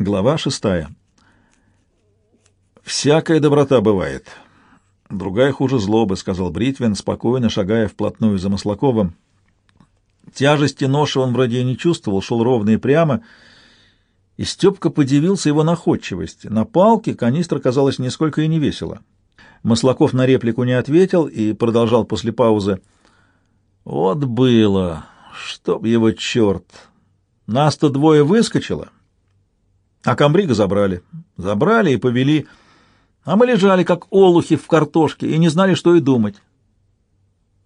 Глава шестая. «Всякая доброта бывает. Другая хуже злобы», — сказал Бритвин, спокойно шагая вплотную за Маслаковым. Тяжести ноши он вроде и не чувствовал, шел ровно и прямо, и Степка подивился его находчивости. На палке канистра казалась нисколько и не весело. Маслаков на реплику не ответил и продолжал после паузы. «Вот было! Чтоб его черт! Нас-то двое выскочило!» А комбрига забрали. Забрали и повели. А мы лежали, как олухи в картошке, и не знали, что и думать.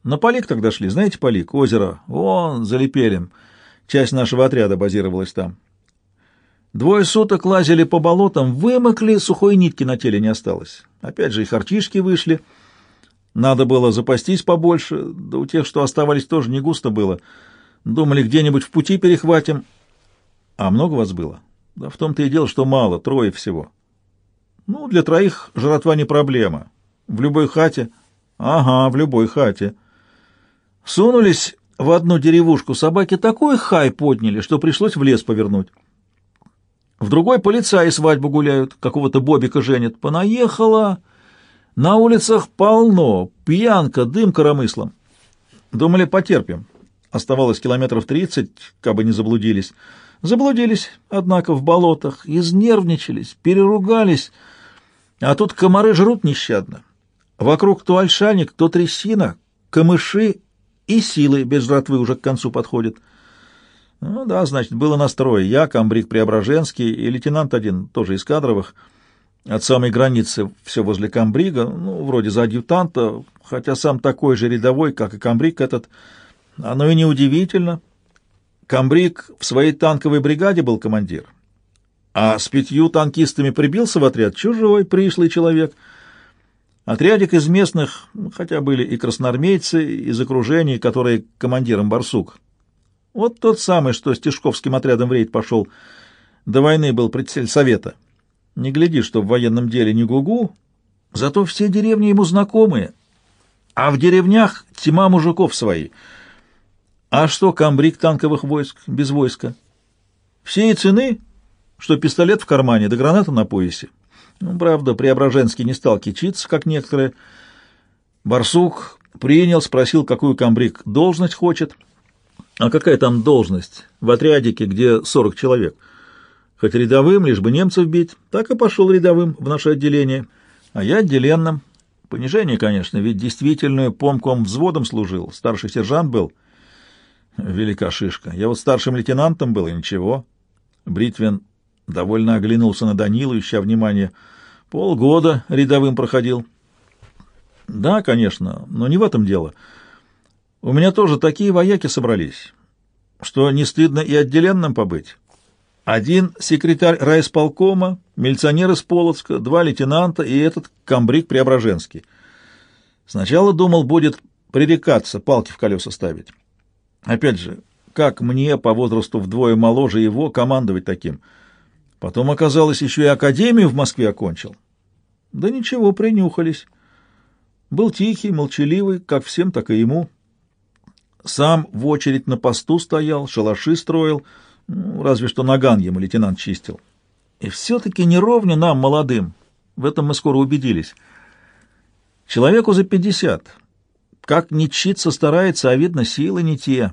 На Полик тогда шли. Знаете Полик? Озеро. Вон, за. Часть нашего отряда базировалась там. Двое суток лазили по болотам, вымокли, сухой нитки на теле не осталось. Опять же и харчишки вышли. Надо было запастись побольше, да у тех, что оставались, тоже не густо было. Думали, где-нибудь в пути перехватим. А много вас было? Да в том-то и дело, что мало, трое всего. Ну, для троих жратва не проблема. В любой хате. Ага, в любой хате. Сунулись в одну деревушку, собаки такой хай подняли, что пришлось в лес повернуть. В другой полицаи свадьбу гуляют, какого-то бобика женят. Понаехала. На улицах полно, пьянка, дым коромыслом. Думали, потерпим. Оставалось километров тридцать, кабы не заблудились. Заблудились, однако, в болотах, изнервничались, переругались, а тут комары жрут нещадно. Вокруг то ольшаник, то трясина, камыши и силы без жратвы уже к концу подходят. Ну да, значит, было настрой. Я, комбриг Преображенский и лейтенант один, тоже из кадровых, от самой границы все возле комбрига, ну, вроде за адъютанта, хотя сам такой же рядовой, как и комбриг этот. Оно и неудивительно, Камбрик в своей танковой бригаде был командир, а с пятью танкистами прибился в отряд чужой, пришлый человек. Отрядик из местных, хотя были и красноармейцы, из окружений, которые командиром Барсук. Вот тот самый, что с Тишковским отрядом в рейд пошел. До войны был председатель совета. Не гляди, что в военном деле не гугу, зато все деревни ему знакомые, а в деревнях тьма мужиков свои — а что комбриг танковых войск без войска? Все и цены, что пистолет в кармане да граната на поясе. Ну, правда, Преображенский не стал кичиться, как некоторые. Барсук принял, спросил, какую комбриг должность хочет. А какая там должность в отрядике, где 40 человек? Хоть рядовым, лишь бы немцев бить, так и пошел рядовым в наше отделение. А я отделенным. Понижение, конечно, ведь действительно помком взводом служил, старший сержант был — Велика шишка. Я вот старшим лейтенантом был, и ничего. Бритвин довольно оглянулся на Данилу, ища внимания. Полгода рядовым проходил. Да, конечно, но не в этом дело. У меня тоже такие вояки собрались, что не стыдно и отделенным побыть. Один секретарь райисполкома, милиционер из Полоцка, два лейтенанта и этот комбриг Преображенский. Сначала думал, будет пререкаться, палки в колеса ставить. Опять же, как мне, по возрасту вдвое моложе его, командовать таким? Потом оказалось, еще и академию в Москве окончил. Да ничего, принюхались. Был тихий, молчаливый, как всем, так и ему. Сам в очередь на посту стоял, шалаши строил, ну, разве что наган ему лейтенант чистил. И все-таки не нам, молодым. В этом мы скоро убедились. Человеку за пятьдесят — как ни читься старается, а видно, силы не те.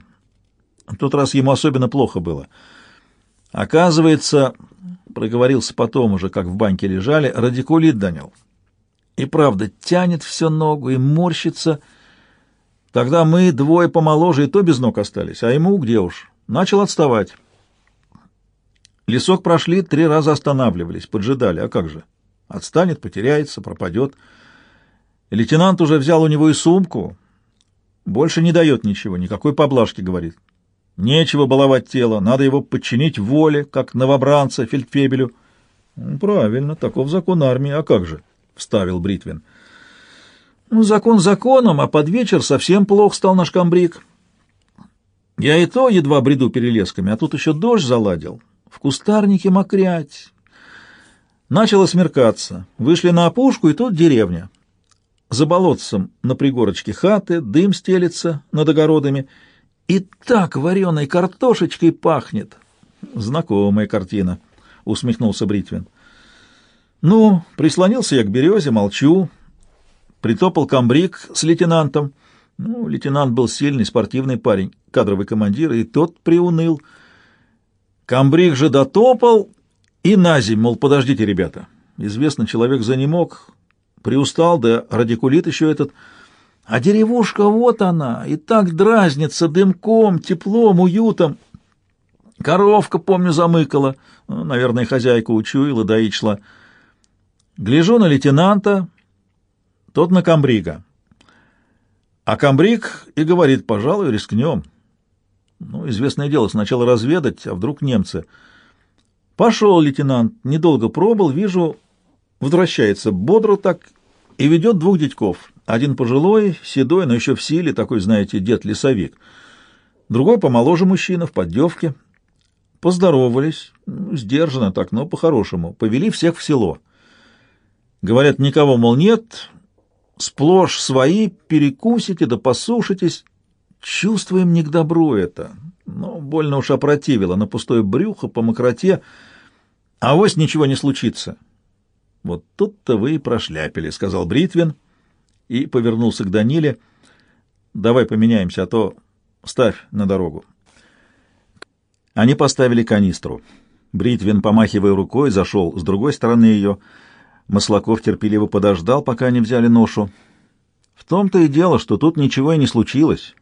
В тот раз ему особенно плохо было. Оказывается, проговорился потом уже, как в банке лежали, радикулит донял. И правда, тянет все ногу и морщится. Тогда мы двое помоложе и то без ног остались, а ему где уж. Начал отставать. Лесок прошли, три раза останавливались, поджидали. А как же? Отстанет, потеряется, пропадет. Лейтенант уже взял у него и сумку, больше не дает ничего, никакой поблажки, говорит. Нечего баловать тело, надо его подчинить воле, как новобранца фельдфебелю. Ну, правильно, таков закон армии, а как же? — вставил Бритвин. Ну, закон законом, а под вечер совсем плох стал наш комбриг. Я и то едва бреду перелесками, а тут еще дождь заладил. В кустарнике мокрять. Начало смеркаться. Вышли на опушку, и тут деревня. За болотцем на пригорочке хаты, дым стелится над огородами, и так вареной картошечкой пахнет. Знакомая картина. — усмехнулся Бритвин. «Ну, прислонился я к березе, молчу. Притопал комбриг с лейтенантом. Ну, лейтенант был сильный, спортивный парень, кадровый командир, и тот приуныл. Комбриг же дотопал и на зиму, мол, подождите, ребята. Известно, человек занемог, приустал, да радикулит еще этот. А деревушка вот она, и так дразнится дымком, теплом, уютом. Коровка, помню, замыкала. Ну, наверное, хозяйка учуяла, доить шла. Гляжу на лейтенанта, тот на комбрига. А комбриг и говорит, пожалуй, рискнем. Ну, известное дело, сначала разведать, а вдруг немцы. Пошел лейтенант, недолго пробыл, вижу, возвращается бодро так и ведет двух дядьков. Один пожилой, седой, но еще в силе, такой, знаете, дед-лесовик. Другой помоложе мужчина, в поддевке. Поздоровались, ну, сдержанно так, но по-хорошему. Повели всех в село. Говорят, никого, мол, нет, сплошь свои, перекусите да посушитесь. Чувствуем не к добру это, но больно уж опротивило, на пустое брюхо, по мокроте, а вось ничего не случится. Вот тут-то вы и прошляпили, — сказал Бритвин и повернулся к Даниле. Давай поменяемся, а то ставь на дорогу. Они поставили канистру. Бритвин, помахивая рукой, зашел с другой стороны ее — Маслаков терпеливо подождал, пока они взяли ношу. В том-то и дело, что тут ничего и не случилось.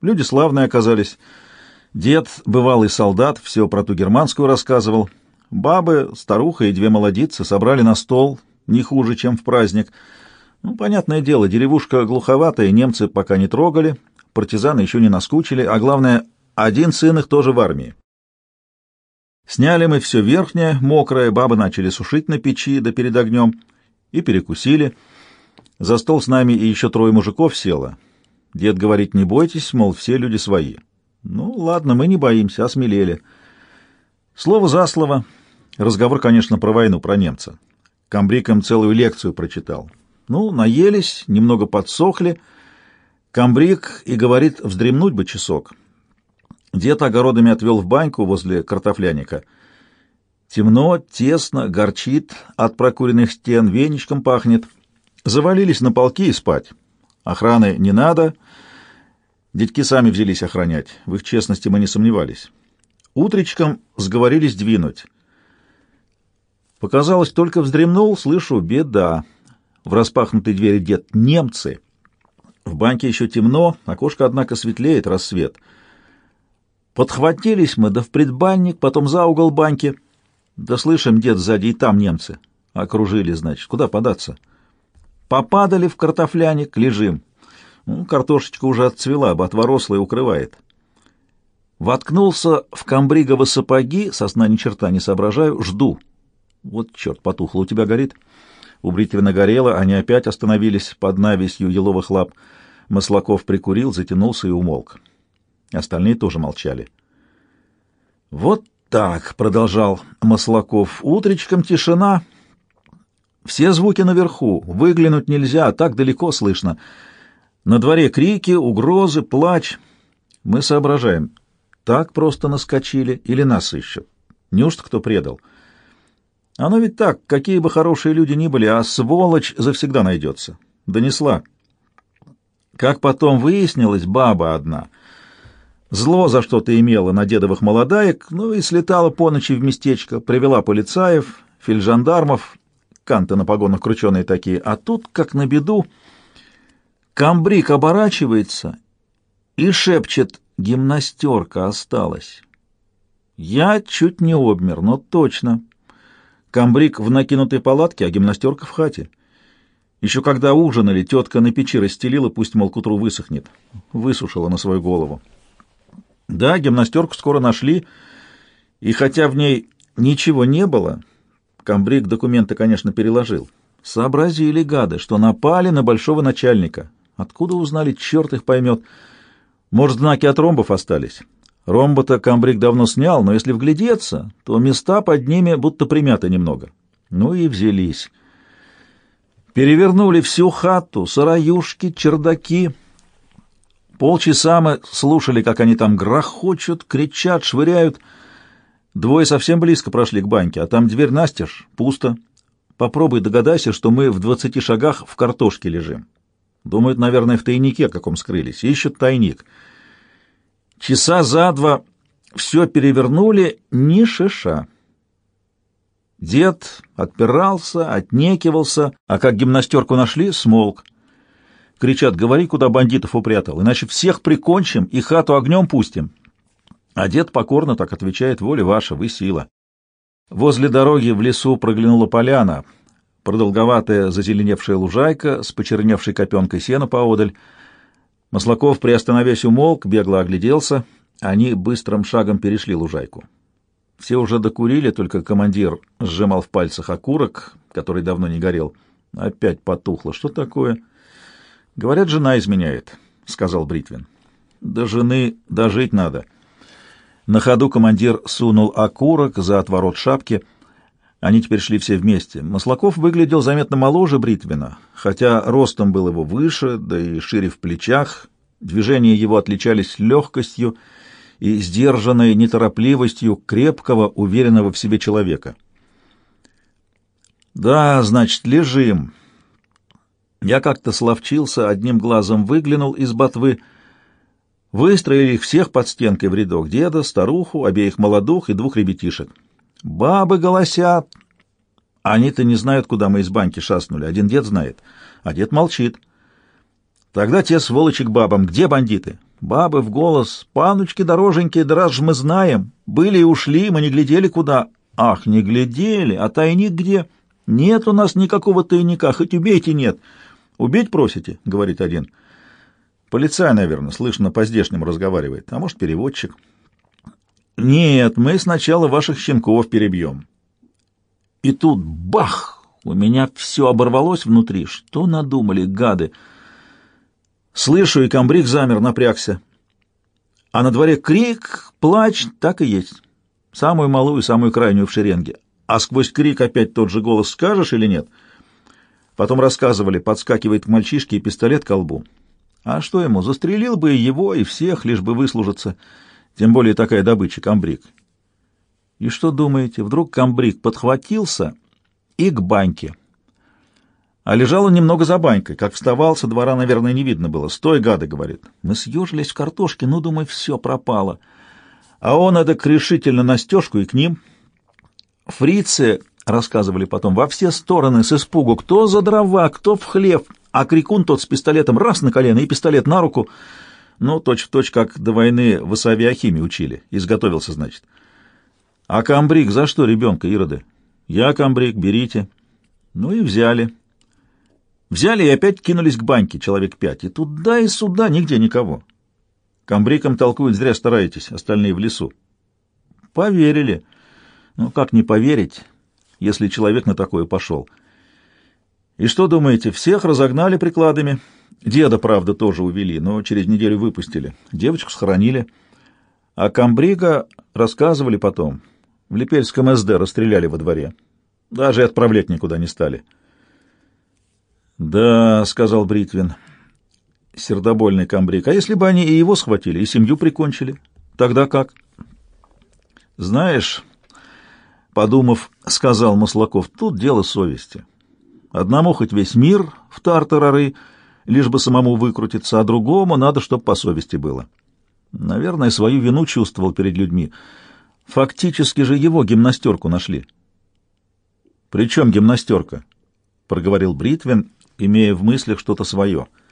Люди славные оказались. Дед, бывалый солдат, все про ту германскую рассказывал. Бабы, старуха и две молодицы собрали на стол, не хуже, чем в праздник. Ну, понятное дело, деревушка глуховатая, немцы пока не трогали, партизаны еще не наскучили, а главное, один сын их тоже в армии. Сняли мы все верхнее, мокрое, бабы начали сушить на печи, да перед огнем, и перекусили. За стол с нами и еще трое мужиков село. Дед говорит, не бойтесь, мол, все люди свои. Ну, ладно, мы не боимся, осмелели. Слово за слово. Разговор, конечно, про войну, про немца. Камбрикам целую лекцию прочитал. Ну, наелись, немного подсохли. Камбрик и говорит, вздремнуть бы часок. Дед огородами отвел в баньку возле картофляника. Темно, тесно, горчит, от прокуренных стен веничком пахнет. Завалились на полки и спать. Охраны не надо. Дядьки сами взялись охранять. В их честности мы не сомневались. Утречком сговорились двинуть. Показалось, только вздремнул, слышу, беда. В распахнутой двери дед немцы. В баньке еще темно, окошко, однако, светлеет, рассвет — Подхватились мы, да в предбанник, потом за угол баньки. Да слышим, дед сзади, и там немцы. Окружили, значит. Куда податься? Попадали в картофляник, лежим. Ну, картошечка уже отцвела, ботва рослая укрывает. Воткнулся в комбригово сапоги, сосна ни черта не соображаю, жду. Вот черт, потухло, у тебя горит. У Бритвина горело, они опять остановились под навесью еловых лап. Маслаков прикурил, затянулся и умолк. Остальные тоже молчали. «Вот так», — продолжал Маслаков, — «утречком тишина. Все звуки наверху, выглянуть нельзя, так далеко слышно. На дворе крики, угрозы, плач. Мы соображаем, так просто наскочили или нас ищут? Неужто кто предал?» Оно ведь так, какие бы хорошие люди ни были, а сволочь завсегда найдется. Донесла. Как потом выяснилось, баба одна — Зло за что-то имела на дедовых молодаек, ну и слетала по ночи в местечко, привела полицаев, фельджандармов, канты на погонах крученые такие, а тут, как на беду, камбрик оборачивается и шепчет «Гимнастерка осталась». Я чуть не обмер, но точно. Камбрик в накинутой палатке, а гимнастерка в хате. Еще когда ужинали, тетка на печи расстелила, пусть, мол, к утру высохнет. Высушила на свою голову. Да, гимнастерку скоро нашли, и хотя в ней ничего не было, комбриг документы, конечно, переложил. Сообразили гады, что напали на большого начальника. Откуда узнали, черт их поймет. Может, знаки от ромбов остались? Ромба-то комбриг давно снял, но если вглядеться, то места под ними будто примяты немного. Ну и взялись. Перевернули всю хату, сараюшки, чердаки — Полчаса мы слушали, как они там грохочут, кричат, швыряют. Двое совсем близко прошли к баньке, а там дверь настежь, пусто. Попробуй догадайся, что мы в двадцати шагах в картошке лежим. Думают, наверное, в тайнике каком скрылись. Ищут тайник. Часа за два все перевернули, ни шиша. Дед отпирался, отнекивался, а как гимнастерку нашли, смолк. Кричат, говори, куда бандитов упрятал, иначе всех прикончим и хату огнем пустим. А дед покорно так отвечает, воля ваша, вы сила. Возле дороги в лесу проглянула поляна, продолговатая зазеленевшая лужайка с почерневшей копенкой сена поодаль. Маслаков, приостановясь, умолк, бегло огляделся. Они быстрым шагом перешли лужайку. Все уже докурили, только командир сжимал в пальцах окурок, который давно не горел. Опять потухло. Что такое? Говорят, жена изменяет, — сказал Бритвин. До жены дожить надо. На ходу командир сунул окурок за отворот шапки. Они теперь шли все вместе. Маслаков выглядел заметно моложе Бритвина, хотя ростом был его выше, да и шире в плечах. Движения его отличались легкостью и сдержанной неторопливостью крепкого, уверенного в себе человека. «Да, значит, лежим». Я как-то словчился, одним глазом выглянул из ботвы. Выстроили их всех под стенкой в рядок. Деда, старуху, обеих молодух и двух ребятишек. Бабы голосят. Они-то не знают, куда мы из банки шастнули. Один дед знает, а дед молчит. Тогда те сволочи к бабам. Где бандиты? Бабы в голос. Паночки-дороженьки, да раз же мы знаем. Были и ушли, мы не глядели куда. Ах, не глядели, а тайник где? Нет у нас никакого тайника, хоть убейте нет. Убить просите, говорит один. Полицай, наверное, слышно по-здешнему разговаривает, а может, переводчик. Нет, мы сначала ваших щенков перебьем. И тут бах! У меня все оборвалось внутри. Что надумали, гады? Слышу, и комбриг замер, напрягся. А на дворе крик, плач, так и есть. Самую малую, самую крайнюю в шеренге. А сквозь крик опять тот же голос скажешь или нет? Потом рассказывали, подскакивает к мальчишке и пистолет к колбу. А что ему, застрелил бы и его, и всех, лишь бы выслужиться. Тем более такая добыча, комбриг. И что думаете, вдруг комбриг подхватился и к баньке. А лежал он немного за банькой. Как вставал, со двора, наверное, не видно было. «Стой, гады!» — говорит. Мы съежились в картошке, ну, думаю, все пропало. А он эдак решительно на стежку и к ним. Фрицы, рассказывали потом, во все стороны с испугу. Кто за дрова, кто в хлеб. А крикун тот с пистолетом раз на колено и пистолет на руку. Ну, точь-в-точь, точь, как до войны в авиахимии учили. Изготовился, значит. А камбрик за что ребенка, Ироды? Я камбрик, берите. Ну и взяли. Взяли и опять кинулись к баньке, человек пять, и туда и сюда, нигде никого. Камбриком толкуют, зря стараетесь, остальные в лесу. Поверили. Ну, как не поверить, если человек на такое пошел? И что думаете, всех разогнали прикладами? Деда, правда, тоже увели, но через неделю выпустили. Девочку схоронили. А Камбрига рассказывали потом. В Липельском СД расстреляли во дворе. Даже отправлять никуда не стали. «Да», — сказал Бритвин, — сердобольный комбриг. «А если бы они и его схватили, и семью прикончили? Тогда как?» «Знаешь», — подумав, сказал Маслаков, — «тут дело совести. Одному хоть весь мир в тартарары, лишь бы самому выкрутиться, а другому надо, чтобы по совести было. Наверное, свою вину чувствовал перед людьми. Фактически же его гимнастерку нашли». «При чем гимнастерка?» — проговорил Бритвин имея в мыслях что-то свое —